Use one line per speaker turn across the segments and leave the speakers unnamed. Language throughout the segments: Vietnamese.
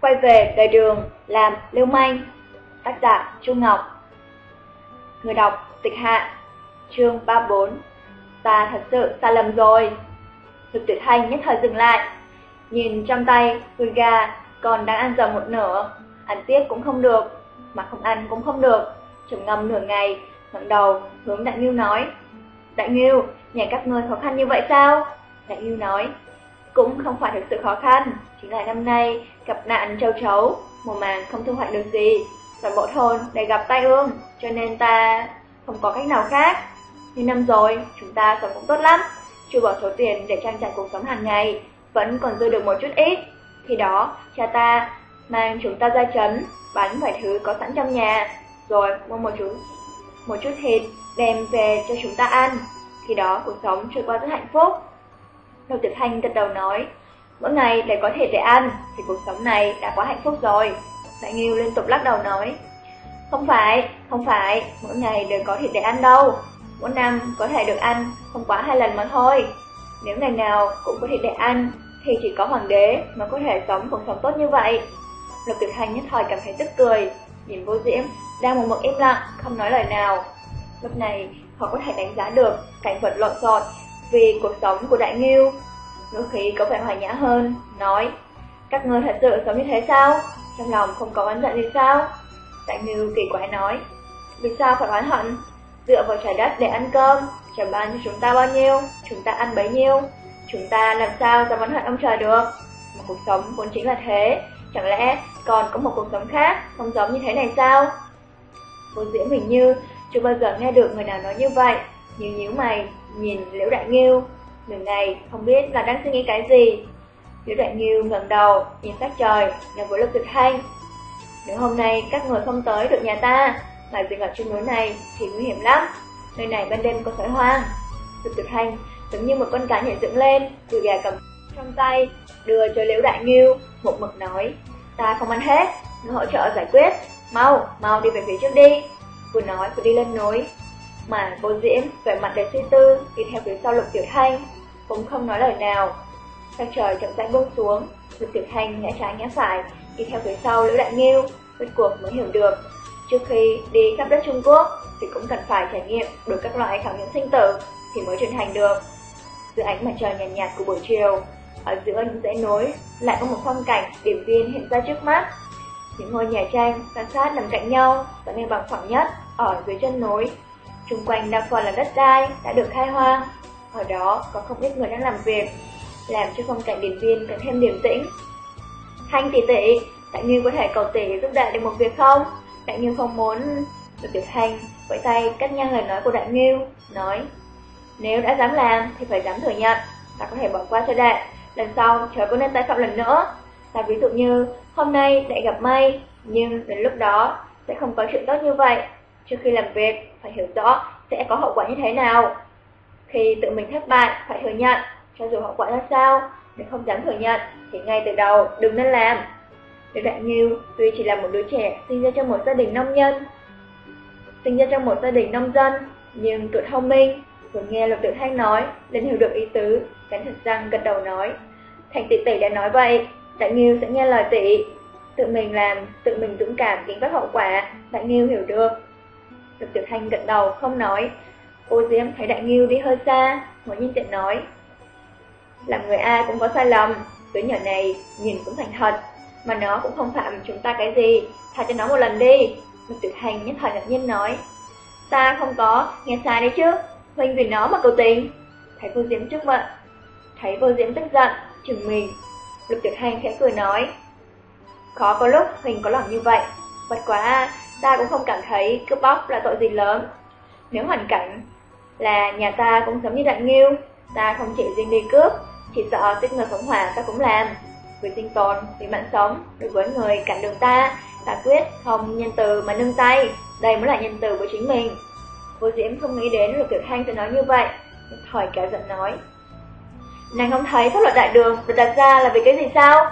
quay về đời đường làm lưu manh. Tác giả chu Ngọc Người đọc Tịch Hạ Chương 34 Ta thật sự sai lầm rồi. Lục Tử Thanh nhất thời dừng lại, nhìn trong tay đùi gà còn đang ăn dần một nửa, ăn tiếp cũng không được, mà không ăn cũng không được, trầm ngâm nửa ngày, ngẩng đầu hướng Đại Ngưu nói: "Đại Ngưu, nhà các ngươi khó khăn như vậy sao?" Đại Ngưu nói: "Cũng không phải thực sự khó khăn, chính là năm nay gặp nạn châu chấu, mùa màng không thu hoạch được gì, toàn bộ thôn đều gặp tai ương, cho nên ta không có cách nào khác." Như năm rồi, chúng ta sống cũng tốt lắm, chưa bỏ số tiền để trang trải cuộc sống hàng ngày, vẫn còn dư được một chút ít. Khi đó, cha ta mang chúng ta ra trấn, bán vài thứ có sẵn trong nhà, rồi mua một chút, một chút thịt đem về cho chúng ta ăn. Khi đó cuộc sống trôi qua rất hạnh phúc. Đầu Tiểu Thanh gật đầu nói, mỗi ngày để có thịt để ăn thì cuộc sống này đã quá hạnh phúc rồi. Đại Nghiêu liên tục lắc đầu nói, không phải, không phải, mỗi ngày đều có thịt để ăn đâu mỗi năm có thể được ăn không quá hai lần mà thôi. Nếu ngày nào cũng có thịt để ăn, thì chỉ có hoàng đế mà có thể sống cuộc sống tốt như vậy. Lục Tuyệt Hành nhất thời cảm thấy tức cười, nhìn vô diễm, đang một mực im lặng, không nói lời nào. Lúc này, họ có thể đánh giá được cảnh vật lộn xộn vì cuộc sống của Đại Nghiêu. Ngữ khí có vẻ hòa nhã hơn, nói, các ngươi thật sự sống như thế sao? Trong lòng không có oán giận gì sao? Đại Nghiêu kỳ quái nói, vì sao phải oán hận? dựa vào trái đất để ăn cơm, trời ban cho chúng ta bao nhiêu, chúng ta ăn bấy nhiêu, chúng ta làm sao dám oán hận ông trời được. Một cuộc sống vốn chính là thế, chẳng lẽ còn có một cuộc sống khác không giống như thế này sao? Vô diễm hình như chưa bao giờ nghe được người nào nói như vậy, nhưng nhíu mày, nhìn Liễu Đại Nghiêu, người này không biết là đang suy nghĩ cái gì. Liễu Đại Nghiêu ngẩng đầu, nhìn sát trời, nói Vũ Lục thực Thanh. Nếu hôm nay các người không tới được nhà ta, mà dừng ở trên núi này thì nguy hiểm lắm. Nơi này ban đêm có sói hoang. Lục thực Hành giống như một con cá nhảy dựng lên, từ gà cầm trong tay, đưa cho Liễu Đại Nghiêu, một mực nói, ta không ăn hết, người hỗ trợ giải quyết, mau, mau đi về phía trước đi. Vừa nói vừa đi lên núi, mà vô diễm vẻ mặt đầy suy tư đi theo phía sau Lục Tiểu Thanh, cũng không nói lời nào. Sao trời chậm rãi buông xuống, Lục Tiểu Thanh ngã trái ngã phải, đi theo phía sau Lữ Đại Nghiêu, rốt cuộc mới hiểu được Trước khi đi khắp đất Trung Quốc thì cũng cần phải trải nghiệm được các loại khảo nghiệm sinh tử thì mới trưởng thành được. Giữa ánh mặt trời nhàn nhạt, nhạt của buổi chiều, ở giữa những dãy núi lại có một phong cảnh điểm viên hiện ra trước mắt. Những ngôi nhà tranh san sát nằm cạnh nhau và nên bằng phẳng nhất ở dưới chân núi. Trung quanh đa phần là đất đai đã được khai hoang. Ở đó có không ít người đang làm việc, làm cho phong cảnh điện viên càng thêm điềm tĩnh. Thanh tỷ tỷ, đại như có thể cầu tỷ giúp đại được một việc không? Đại Nghiêu không muốn được Tiểu Thanh vẫy tay cắt ngang lời nói của Đại Nghiêu, nói Nếu đã dám làm thì phải dám thừa nhận, ta có thể bỏ qua cho đại, lần sau trời có nên tái phạm lần nữa. Ta ví dụ như hôm nay đại gặp may, nhưng đến lúc đó sẽ không có chuyện tốt như vậy. Trước khi làm việc, phải hiểu rõ sẽ có hậu quả như thế nào. Khi tự mình thất bại, phải thừa nhận, cho dù hậu quả ra sao, nếu không dám thừa nhận thì ngay từ đầu đừng nên làm. Liễu Đại Nghiêu tuy chỉ là một đứa trẻ sinh ra trong một gia đình nông nhân, sinh ra trong một gia đình nông dân, nhưng tuổi thông minh, vừa nghe Lục tự Thanh nói, liền hiểu được ý tứ, cắn thật răng gật đầu nói. Thành tỷ tỷ đã nói vậy, Đại Nghiêu sẽ nghe lời tỷ, tự mình làm, tự mình dũng cảm gánh vác hậu quả, Đại Nghiêu hiểu được. Lục tự Thanh gật đầu không nói, Ô Diễm thấy Đại Nghiêu đi hơi xa, mới nhìn tiện nói. Làm người ai cũng có sai lầm, đứa nhỏ này nhìn cũng thành thật, mà nó cũng không phạm chúng ta cái gì, tha cho nó một lần đi. Lục tuyệt hành nhất thời ngạc nhiên nói. Ta không có, nghe sai đấy chứ, huynh vì nó mà cầu tình. Thấy vô diễm trước mặt, thấy vô diễm tức giận, chừng mình. Lục tuyệt hành khẽ cười nói. Khó có lúc huynh có lòng như vậy, bất quá ta cũng không cảm thấy cướp bóc là tội gì lớn. Nếu hoàn cảnh là nhà ta cũng giống như đại nghiêu, ta không chỉ riêng đi cướp, chỉ sợ giết người phóng hỏa ta cũng làm vì sinh tồn, vì mạng sống, đối với người cạnh đường ta, ta quyết không nhân từ mà nâng tay, đây mới là nhân từ của chính mình. Vô Diễm không nghĩ đến Lục Tiểu Thanh sẽ nói như vậy, thời kéo giận nói. Nàng không thấy pháp luật đại đường được đặt ra là vì cái gì sao?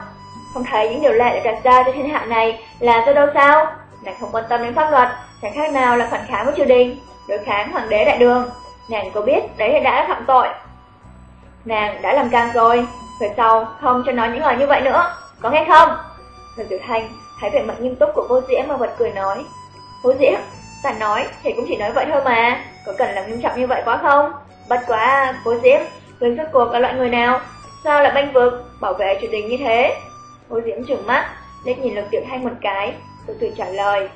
Không thấy những điều lệ được đặt ra cho thiên hạ này là do đâu sao? Nàng không quan tâm đến pháp luật, chẳng khác nào là phản kháng với triều đình, đối kháng hoàng đế đại đường. Nàng có biết đấy là đã phạm tội. Nàng đã làm can rồi, về sau không cho nói những lời như vậy nữa, có nghe không? Lục Tiểu Thanh thấy vẻ mặt nghiêm túc của vô diễm mà bật cười nói. Vô diễm, ta nói thì cũng chỉ nói vậy thôi mà, có cần làm nghiêm trọng như vậy quá không? Bất quá, vô diễm, người rốt cuộc là loại người nào? Sao lại banh vực, bảo vệ chủ đình như thế? Vô diễm trừng mắt, liếc nhìn lực Tiểu Thanh một cái, từ từ trả lời.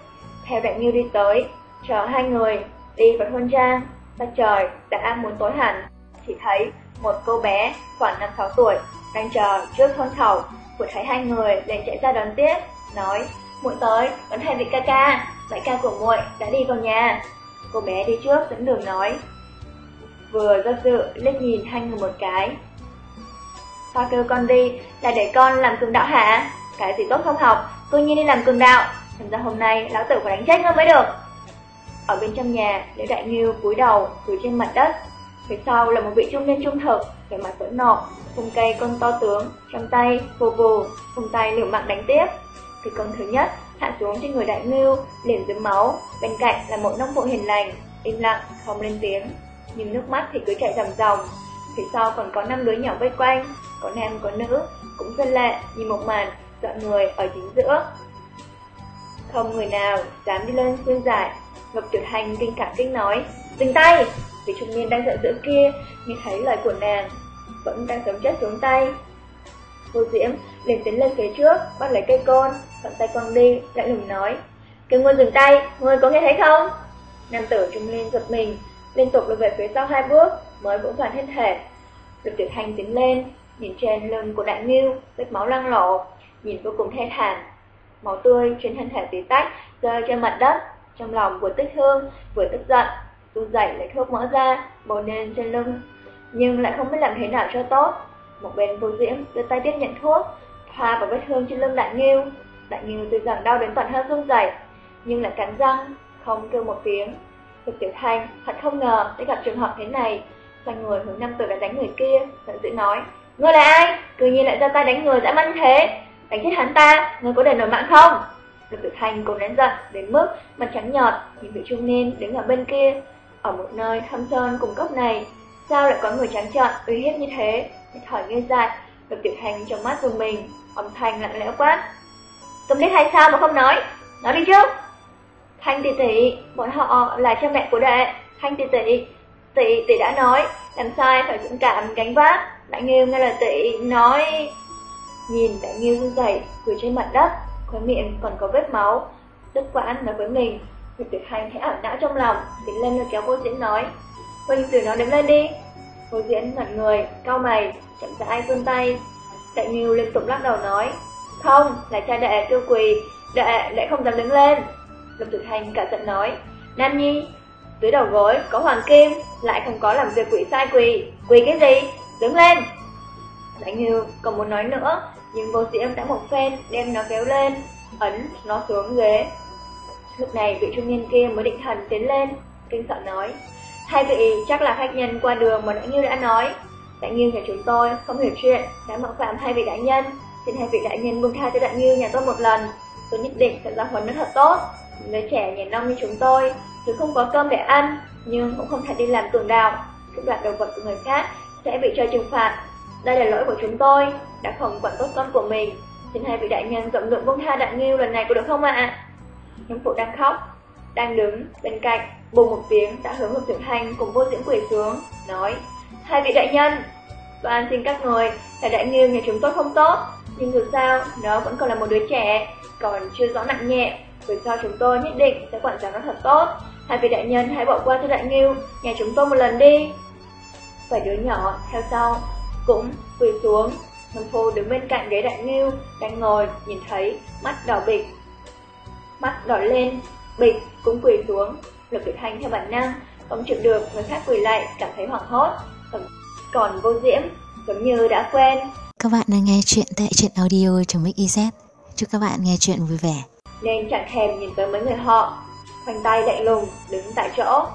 Theo Đại Nghiêu đi tới, chờ hai người đi vào thôn trang, ta trời đã muốn tối hẳn, chỉ thấy một cô bé khoảng 5-6 tuổi đang chờ trước thôn khẩu, vừa thấy hai người liền chạy ra đón tiếp, nói: "Muội tới, đón hai vị ca ca, đại ca của muội đã đi vào nhà." Cô bé đi trước dẫn đường nói, vừa do dự liếc nhìn hai người một cái. Ta kêu con đi là để con làm cường đạo hả? Cái gì tốt không học, tự nhiên đi làm cường đạo, Thành ra hôm nay lão tử phải đánh chết nó mới được. Ở bên trong nhà, để Đại Nghiêu cúi đầu, cúi trên mặt đất. Phía sau là một vị trung niên trung thực, vẻ mặt vẫn nộ, vùng cây con to tướng, trong tay, vù vù, vùng tay liều mạng đánh tiếp. Thì con thứ nhất hạ xuống trên người Đại Nghiêu, liền dưới máu, bên cạnh là một nông phụ hiền lành, im lặng, không lên tiếng. Nhưng nước mắt thì cứ chảy ròng ròng. Phía sau còn có năm đứa nhỏ vây quanh, có nam có nữ, cũng dân lệ, nhìn một màn, dọn người ở chính giữa. Không người nào dám đi lên xuyên giải, Ngọc Tiểu Hành kinh cả kinh nói, dừng tay! Vì trung niên đang giận dữ kia, nghe thấy lời của nàng, vẫn đang sống chết xuống tay. Vô Diễm liền tiến lên phía trước, bắt lấy cây côn, thuận tay quăng đi, lại lùng nói, kêu ngươi dừng tay, ngươi có nghe thấy không? Nam tử trung niên giật mình, liên tục lùi về phía sau hai bước, mới vững vàng thân thể. Lục Tiểu Hành tiến lên, nhìn trên lưng của Đại miêu, vết máu lăng lộ, nhìn vô cùng thê thảm. Máu tươi trên thân thể tí tách rơi trên mặt đất, trong lòng vừa tức thương, vừa tức giận, tu dậy lấy thuốc mỡ ra, bồn lên trên lưng, nhưng lại không biết làm thế nào cho tốt. Một bên vô diễm đưa tay tiếp nhận thuốc, thoa vào vết thương trên lưng đại nghiêu. Đại nghiêu tuy rằng đau đến toàn thân run rẩy, nhưng lại cắn răng, không kêu một tiếng. Thực tiểu thanh thật không ngờ sẽ gặp trường hợp thế này. Xoay người hướng năm tử đã đánh người kia, giận dữ nói, Ngươi là ai? Cứ nhiên lại ra tay đánh người dã man thế, đánh chết hắn ta, ngươi có để nổi mạng không? Lục Tử thành cố nén giận đến mức mặt trắng nhợt, nhìn vị trung niên đứng ở bên kia, ở một nơi thâm sơn cùng cốc này, sao lại có người trắng trợn uy hiếp như thế? Mệt hỏi ngây dại, Lục Tử thành trong mắt dùng mình, âm thanh lặng lẽo quát: "Câm biết hay sao mà không nói? Nói đi chứ. Thanh tỷ tỷ, bọn họ là cha mẹ của đệ, Thanh tỷ tỷ, tỷ tỷ đã nói, làm sai phải dũng cảm gánh vác. Đại Nghiêu nghe là tỷ nói Nhìn Đại Nghiêu run rẩy quỳ trên mặt đất, khóe miệng còn có vết máu. Đức quãn nói với mình, Nguyệt Tuyệt Hành thấy ảo não trong lòng, tiến lên lôi kéo vô diễn nói. Huynh từ nó đứng lên đi. Vô diễn ngẩn người, cao mày, chậm rãi vươn tay. Đại Nghiêu liên tục lắc đầu nói, không, là cha đệ tiêu quỳ, đệ, đệ không dám đứng lên. Lâm Tuyệt Hành cả giận nói, Nam Nhi, dưới đầu gối có hoàng kim, lại không có làm việc quỷ sai quỳ, quỳ cái gì, đứng lên. Đại Nghiêu còn muốn nói nữa, nhưng vô sĩ âm đã một phen đem nó kéo lên, ấn nó xuống ghế. Lúc này vị trung niên kia mới định thần tiến lên, kinh sợ nói, hai vị chắc là khách nhân qua đường mà Đại Nghiêu đã nói. Đại Nghiêu nhà chúng tôi không hiểu chuyện, đã mạo phạm hai vị đại nhân, xin hai vị đại nhân buông tha cho Đại Nghiêu nhà tôi một lần, tôi nhất định sẽ giáo huấn nó thật tốt. Người trẻ nhà nông như chúng tôi, dù không có cơm để ăn, nhưng cũng không thể đi làm cường đạo, cướp đoạt đồ vật của người khác sẽ bị cho trừng phạt. Đây là lỗi của chúng tôi, đã không quản tốt con của mình. Xin hai vị đại nhân rộng lượng buông tha đại nghiêu lần này có được không ạ? À? Nhóm phụ đang khóc, đang đứng bên cạnh, bùng một tiếng đã hướng một tiểu thanh cùng vô diễn quỷ xuống, nói Hai vị đại nhân, toàn xin các người là đại nghiêu nhà chúng tôi không tốt, nhưng dù sao nó vẫn còn là một đứa trẻ, còn chưa rõ nặng nhẹ, vì sao chúng tôi nhất định sẽ quản giáo nó thật tốt. Hai vị đại nhân hãy bỏ qua cho đại nghiêu, nhà chúng tôi một lần đi. Vài đứa nhỏ theo sau cũng quỳ xuống. Nông phu đứng bên cạnh ghế đại nghiêu, đang ngồi, nhìn thấy, mắt đỏ bịch. Mắt đỏ lên, bịch cũng quỳ xuống. Lục Tuyệt Thanh theo bản năng, không chịu được người khác quỳ lại, cảm thấy hoảng hốt. Còn vô diễm, giống như đã quen.
Các bạn đang nghe chuyện tại truyện audio trong Mix Chúc các bạn nghe chuyện vui vẻ.
Nên chẳng thèm nhìn tới mấy người họ, khoanh tay lạnh lùng, đứng tại chỗ.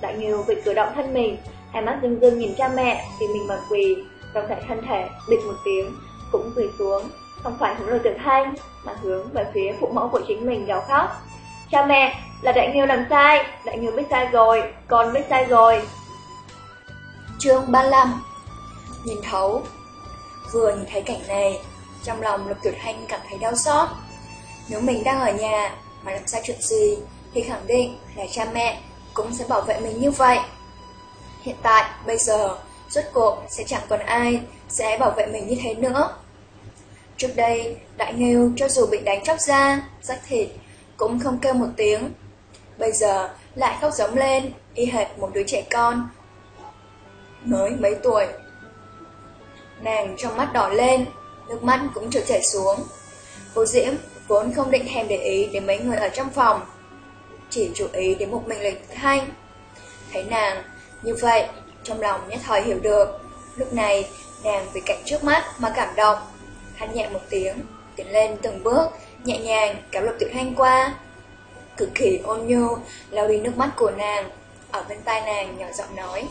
Đại Nghiêu vịt cử động thân mình, hai mắt dưng dưng nhìn cha mẹ vì mình mà quỳ, trong thể thân thể bịch một tiếng, cũng quỳ xuống, không phải hướng lời tuyệt thanh, mà hướng về phía phụ mẫu của chính mình gào khóc. Cha mẹ, là Đại Nghiêu làm sai, Đại Nghiêu biết sai rồi, con biết sai rồi.
Chương 35 Nhìn thấu Vừa nhìn thấy cảnh này, trong lòng Lục Tuyệt Thanh cảm thấy đau xót,
Nếu mình đang ở nhà mà làm sai chuyện gì thì khẳng định là cha mẹ cũng sẽ bảo vệ mình như vậy. Hiện tại, bây giờ, rốt cuộc sẽ chẳng còn ai sẽ bảo vệ mình như thế nữa. Trước đây, Đại Nghêu cho dù bị đánh chóc da, rách thịt, cũng không kêu một tiếng. Bây giờ lại khóc giống lên, y hệt một đứa trẻ con. Mới mấy tuổi. Nàng trong mắt đỏ lên, nước mắt cũng trượt chảy xuống. Vô Diễm vốn không định thèm để ý đến mấy người ở trong phòng, chỉ chú ý đến một mình Lệnh thanh. Thấy nàng như vậy, trong lòng nhất thời hiểu được. Lúc này, nàng vì cảnh trước mắt mà cảm động. Hắn nhẹ một tiếng, tiến lên từng bước, nhẹ nhàng kéo lục tiểu thanh qua. Cực kỳ ôn nhu, lau đi nước mắt của nàng, ở bên tai nàng nhỏ giọng nói.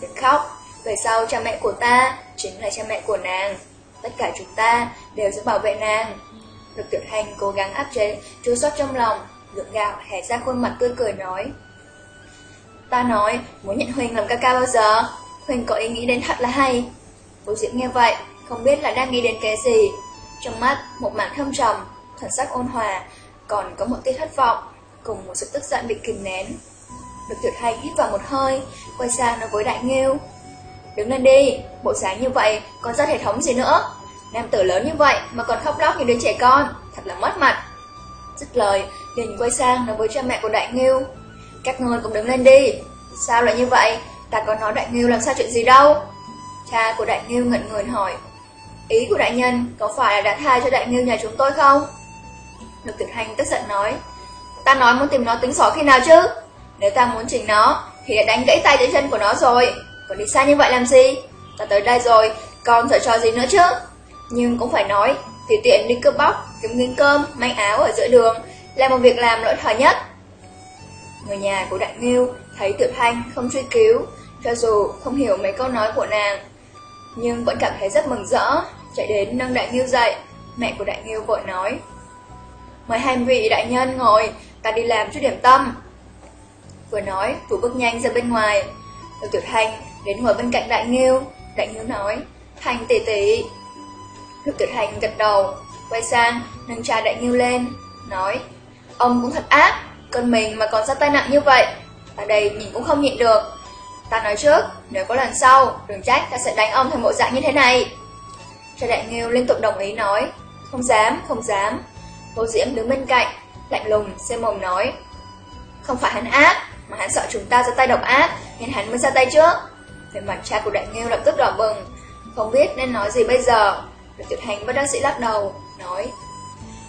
Đừng khóc, về sau cha mẹ của ta chính là cha mẹ của nàng. Tất cả chúng ta đều sẽ bảo vệ nàng. Lục tiểu thanh cố gắng áp chế, chua xót trong lòng, Lượng gạo hé ra khuôn mặt tươi cười nói. Ta nói, muốn nhận Huỳnh làm ca ca bao giờ? Huỳnh có ý nghĩ đến thật là hay. Bố Diễm nghe vậy, không biết là đang nghĩ đến cái gì. Trong mắt, một mảng thâm trầm, thần sắc ôn hòa, còn có một tia thất vọng, cùng một sự tức giận bị kìm nén. Được tuyệt hay hít vào một hơi, quay sang nói với Đại Nghiêu. Đứng lên đi, bộ dáng như vậy, còn ra hệ thống gì nữa? Nam tử lớn như vậy mà còn khóc lóc như đứa trẻ con, thật là mất mặt. Dứt lời, liền quay sang nói với cha mẹ của Đại Nghiêu. Các ngươi cũng đứng lên đi. Sao lại như vậy? Ta có nói Đại Nghiêu làm sao chuyện gì đâu? Cha của Đại Nghiêu ngẩn người hỏi. Ý của đại nhân có phải là đã tha cho Đại Nghiêu nhà chúng tôi không? Lục Tuyệt Hành tức giận nói. Ta nói muốn tìm nó tính sổ khi nào chứ? Nếu ta muốn chỉnh nó, thì đã đánh gãy tay tới chân của nó rồi. Còn đi xa như vậy làm gì? Ta tới đây rồi, còn sợ cho gì nữa chứ? Nhưng cũng phải nói, thì tiện đi cướp bóc, kiếm nghiên cơm, Manh áo ở giữa đường là một việc làm lỗi thời nhất. Người nhà của Đại Nghiêu thấy Tiểu Thanh không truy cứu, cho dù không hiểu mấy câu nói của nàng, nhưng vẫn cảm thấy rất mừng rỡ, chạy đến nâng Đại Nghiêu dậy. Mẹ của Đại Nghiêu vội nói, Mời hai vị đại nhân ngồi, ta đi làm chút điểm tâm. Vừa nói, thủ bước nhanh ra bên ngoài. Được Tiểu Thanh đến ngồi bên cạnh Đại Nghiêu. Đại Nghiêu nói, Thanh tỷ tỷ. Được Tiểu Thanh gật đầu, quay sang, nâng cha Đại Nghiêu lên, nói, Ông cũng thật ác, con mình mà còn ra tay nặng như vậy. Ở đây nhìn cũng không nhịn được. Ta nói trước, nếu có lần sau, đừng trách ta sẽ đánh ông thành bộ dạng như thế này. trời Đại nghêu liên tục đồng ý nói, không dám, không dám. Vô Diễm đứng bên cạnh, lạnh lùng, xem mồm nói. Không phải hắn ác, mà hắn sợ chúng ta ra tay độc ác, nên hắn mới ra tay trước. Về mặt cha của Đại nghêu lập tức đỏ bừng, không biết nên nói gì bây giờ. Được tuyệt hành bất đắc sĩ lắc đầu, nói.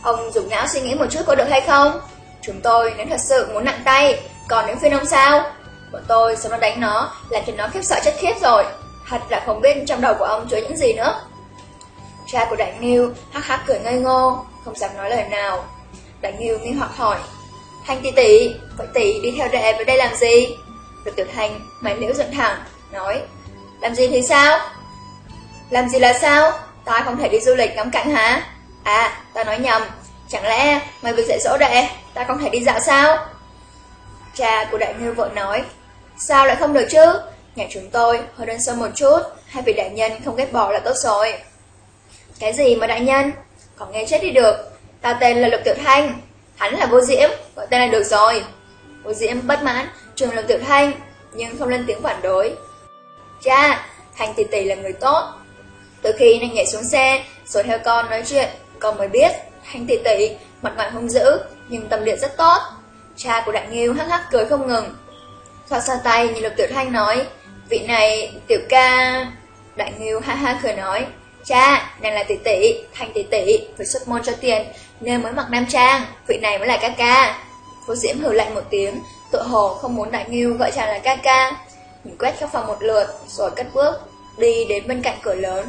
Ông dùng não suy nghĩ một chút có được hay không? Chúng tôi nếu thật sự muốn nặng tay, còn những phiên ông sao? Bọn tôi sớm nó đánh nó, làm cho nó khiếp sợ chết khiếp rồi. Thật là không biết trong đầu của ông chứa những gì nữa. Cha của Đại Nghiêu hắc hắc cười ngây ngô, không dám nói lời nào. Đại Nghiêu nghi hoặc hỏi, Thanh tỷ tỷ, vậy tỷ đi theo đệ về đây làm gì? Được tiểu thanh, mày liễu dựng thẳng, nói, làm gì thì sao? Làm gì là sao? Ta không thể đi du lịch ngắm cảnh hả? À, ta nói nhầm, chẳng lẽ mày vừa dạy dỗ đệ, ta không thể đi dạo sao? Cha của đại ngư vợ nói, sao lại không được chứ? Nhà chúng tôi hơi đơn sơ một chút, hai vị đại nhân không ghét bỏ là tốt rồi. Cái gì mà đại nhân? Còn nghe chết đi được, ta tên là Lục Tiểu Thanh, hắn là vô diễm, gọi tên là được rồi. Vô diễm bất mãn, trường Lục Tiểu Thanh, nhưng không lên tiếng phản đối. Cha, Thanh tỷ tỷ là người tốt. Từ khi nàng nhảy xuống xe, rồi theo con nói chuyện, con mới biết, Thanh tỷ tỷ, mặt ngoài hung dữ, nhưng tâm địa rất tốt. Cha của Đại Nghiêu hắc hắc cười không ngừng. Thoạt xa tay nhìn Lục Tiểu Thanh nói, vị này, tiểu ca... Đại Nghiêu ha ha cười nói, cha, nàng là tỷ tỷ, Thanh tỷ tỷ, phải xuất môn cho tiền, nên mới mặc nam trang, vị này mới là ca ca. Vô Diễm hừ lạnh một tiếng, tự hồ không muốn Đại Nghiêu gọi chàng là ca ca. Nhìn quét khắp phòng một lượt, rồi cất bước, đi đến bên cạnh cửa lớn.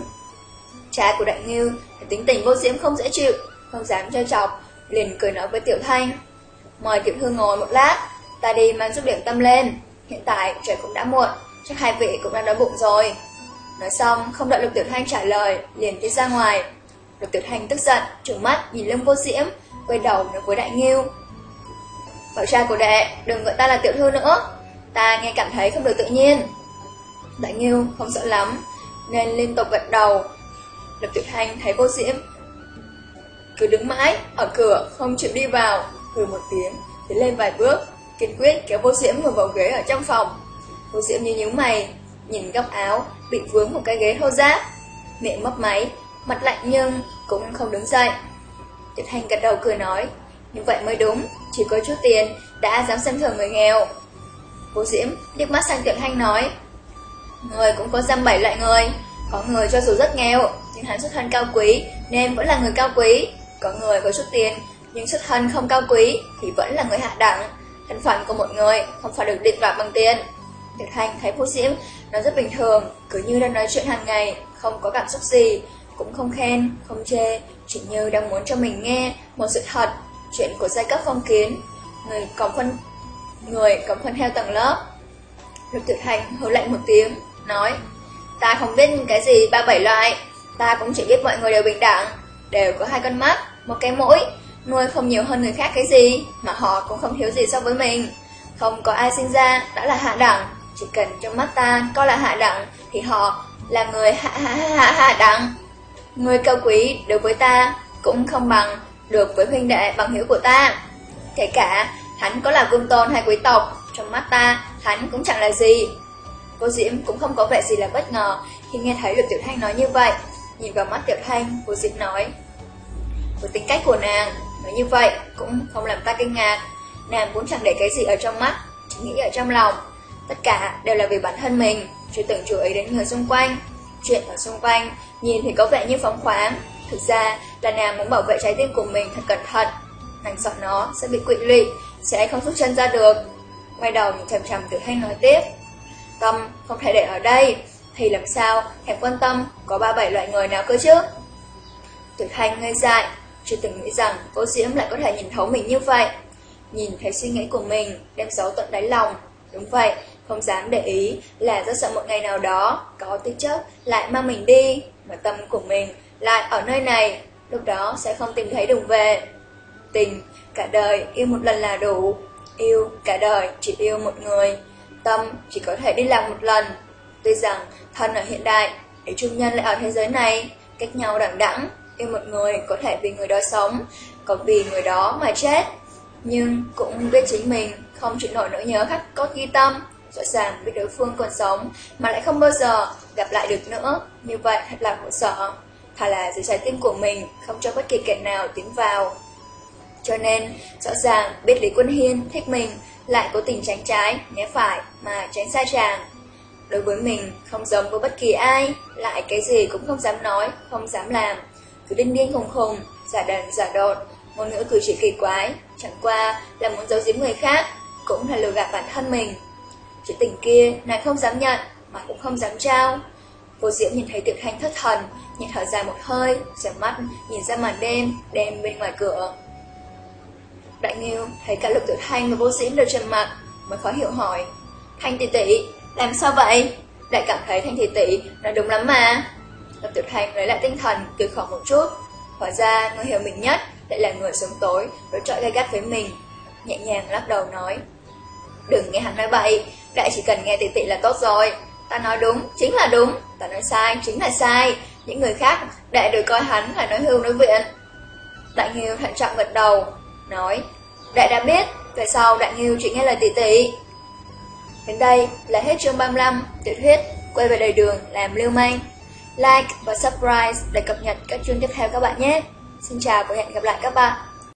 Cha của Đại Nghiêu tính tình vô diễm không dễ chịu, không dám trêu chọc, liền cười nói với Tiểu Thanh. Mời Tiểu Thư ngồi một lát, ta đi mang chút điểm tâm lên. Hiện tại trời cũng đã muộn, chắc hai vị cũng đang đói bụng rồi. Nói xong, không đợi Lục Tiểu Thanh trả lời, liền đi ra ngoài. Lục Tiểu Thanh tức giận, trừng mắt nhìn Lâm Vô Diễm, quay đầu nói với Đại Nghiêu. Bảo trai của đệ, đừng gọi ta là Tiểu Thư nữa, ta nghe cảm thấy không được tự nhiên. Đại Nghiêu không sợ lắm, nên liên tục gật đầu. Lục Tiểu Thanh thấy Vô Diễm cứ đứng mãi ở cửa không chịu đi vào, hừ một tiếng, tiến lên vài bước, kiên quyết kéo vô diễm ngồi vào ghế ở trong phòng. Vô diễm như nhíu mày, nhìn góc áo bị vướng một cái ghế thô giáp, miệng mấp máy, mặt lạnh nhưng cũng không đứng dậy. tiệp hành gật đầu cười nói, như vậy mới đúng, chỉ có chút tiền đã dám xem thường người nghèo. Vô diễm liếc mắt sang tiệp hành nói, người cũng có dăm bảy loại người, có người cho dù rất nghèo, nhưng hắn xuất thân cao quý nên vẫn là người cao quý. Có người có chút tiền, nhưng xuất thân không cao quý thì vẫn là người hạ đẳng. Thân phận của một người không phải được định đoạt bằng tiền. Tuyệt hành thấy Phú Diễm nó rất bình thường, cứ như đang nói chuyện hàng ngày, không có cảm xúc gì, cũng không khen, không chê, chỉ như đang muốn cho mình nghe một sự thật, chuyện của giai cấp phong kiến, người có phân người có phân theo tầng lớp. Lục Tuyệt Hành hừ lạnh một tiếng, nói: "Ta không biết cái gì ba bảy loại, ta cũng chỉ biết mọi người đều bình đẳng, đều có hai con mắt, một cái mũi, nuôi không nhiều hơn người khác cái gì, mà họ cũng không thiếu gì so với mình." Không có ai sinh ra đã là hạ đẳng, chỉ cần trong mắt ta coi là hạ đẳng thì họ là người hạ hạ hạ hạ đẳng. Người cao quý đối với ta cũng không bằng được với huynh đệ bằng hữu của ta. Kể cả hắn có là vương tôn hay quý tộc, trong mắt ta hắn cũng chẳng là gì. Cô Diễm cũng không có vẻ gì là bất ngờ khi nghe thấy được Tiểu Thanh nói như vậy. Nhìn vào mắt Tiểu Thanh, cô Diệp nói Với tính cách của nàng, nói như vậy cũng không làm ta kinh ngạc. Nàng cũng chẳng để cái gì ở trong mắt, chỉ nghĩ ở trong lòng. Tất cả đều là vì bản thân mình, chưa từng chú ý đến người xung quanh. Chuyện ở xung quanh, nhìn thì có vẻ như phóng khoáng. Thực ra là nàng muốn bảo vệ trái tim của mình thật cẩn thận. Nàng sợ nó sẽ bị quỵ lụy, sẽ không rút chân ra được. Quay đầu nhìn chầm chầm Tiểu thanh nói tiếp. Tâm không thể để ở đây, thì làm sao thèm quan tâm có ba bảy loại người nào cơ chứ? Tuyệt hành ngây dại, chưa từng nghĩ rằng cô Diễm lại có thể nhìn thấu mình như vậy. Nhìn thấy suy nghĩ của mình, đem giấu tận đáy lòng. Đúng vậy, không dám để ý là rất sợ một ngày nào đó có tích chất lại mang mình đi, mà tâm của mình lại ở nơi này, lúc đó sẽ không tìm thấy đường về. Tình, cả đời yêu một lần là đủ, yêu cả đời chỉ yêu một người, tâm chỉ có thể đi làm một lần. Tuy rằng thân ở hiện đại, để chung nhân lại ở thế giới này, cách nhau đẳng đẳng, yêu một người có thể vì người đó sống, còn vì người đó mà chết. Nhưng cũng biết chính mình không chịu nổi nỗi nhớ khắc cốt ghi tâm, rõ ràng biết đối phương còn sống mà lại không bao giờ gặp lại được nữa, như vậy thật là khổ sở. Thà là dưới trái tim của mình không cho bất kỳ kẻ nào tiến vào. Cho nên, rõ ràng biết Lý Quân Hiên thích mình lại cố tình tránh trái, né phải mà tránh xa chàng. Đối với mình, không giống với bất kỳ ai, lại cái gì cũng không dám nói, không dám làm. Cứ điên điên khùng khùng, giả đần giả đột, ngôn ngữ cử chỉ kỳ quái, chẳng qua là muốn giấu giếm người khác, cũng là lừa gạt bản thân mình. Chữ tình kia, nàng không dám nhận, mà cũng không dám trao. Vô diễm nhìn thấy Tiệp Thanh thất thần, nhìn thở dài một hơi, rửa mắt nhìn ra màn đêm, đêm bên ngoài cửa. Đại Nghiêu thấy cả Lục Tiểu Thanh và Vô Diễm đều trầm mặt, mới khó hiểu hỏi. Thanh tỷ tỷ, làm sao vậy? Đại cảm thấy Thanh Thị tỷ nói đúng lắm mà. Lục Tiểu Thanh lấy lại tinh thần, cười khổ một chút. Hóa ra người hiểu mình nhất lại là người sống tối, đối trọi gai gắt với mình. Nhẹ nhàng lắc đầu nói. Đừng nghe hắn nói bậy, đại chỉ cần nghe tỷ tỷ là tốt rồi. Ta nói đúng, chính là đúng, ta nói sai, chính là sai. Những người khác, đại đều coi hắn là nói hưu nói viện. Đại Nghiêu thận trọng gật đầu, nói, đại đã biết, về sau đại Nghiêu chỉ nghe lời tỷ tỷ. Đến đây là hết chương 35, tiểu thuyết, quay về đời đường làm lưu manh. Like và subscribe để cập nhật các chương tiếp theo các bạn nhé. Xin chào và hẹn gặp lại các bạn.